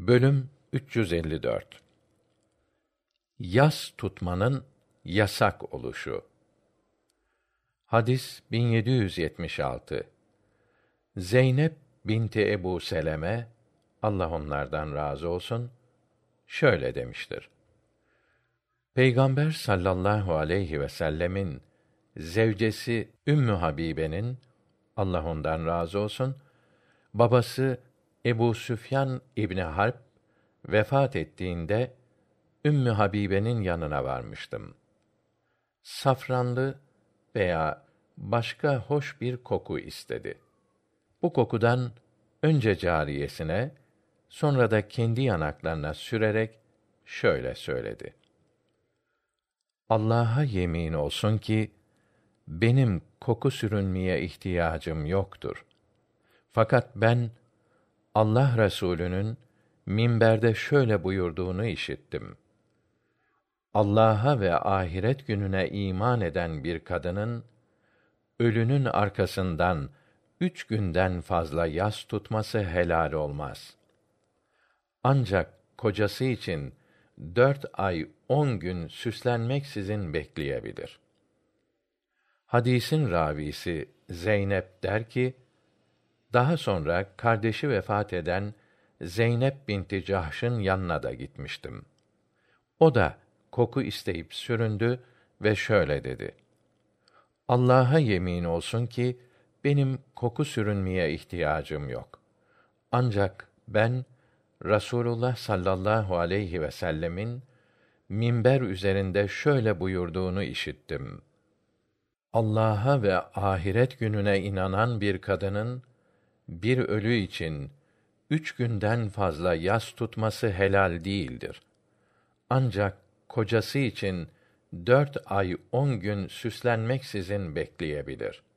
Bölüm 354 Yas tutmanın yasak oluşu. Hadis 1776. Zeynep binti Ebu Seleme Allah onlardan razı olsun şöyle demiştir. Peygamber sallallahu aleyhi ve sellemin zevcesi Ümmü Habibe'nin Allah ondan razı olsun babası Ebu Süfyan İbni Harp vefat ettiğinde Ümmü Habibe'nin yanına varmıştım. Safranlı veya başka hoş bir koku istedi. Bu kokudan önce cariyesine, sonra da kendi yanaklarına sürerek şöyle söyledi. Allah'a yemin olsun ki benim koku sürünmeye ihtiyacım yoktur. Fakat ben Allah Resulü'nün minberde şöyle buyurduğunu işittim. Allah'a ve ahiret gününe iman eden bir kadının ölünün arkasından üç günden fazla yas tutması helal olmaz. Ancak kocası için dört ay on gün süslenmeksizin bekleyebilir. Hadisin ravisi Zeynep der ki, daha sonra kardeşi vefat eden Zeynep binti Cahş'ın yanına da gitmiştim. O da koku isteyip süründü ve şöyle dedi: Allah'a yemin olsun ki benim koku sürünmeye ihtiyacım yok. Ancak ben Rasulullah sallallahu aleyhi ve sellemin minber üzerinde şöyle buyurduğunu işittim. Allah'a ve ahiret gününe inanan bir kadının bir ölü için üç günden fazla yas tutması helal değildir. Ancak kocası için dört ay on gün süslenmeksizin bekleyebilir.''